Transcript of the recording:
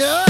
know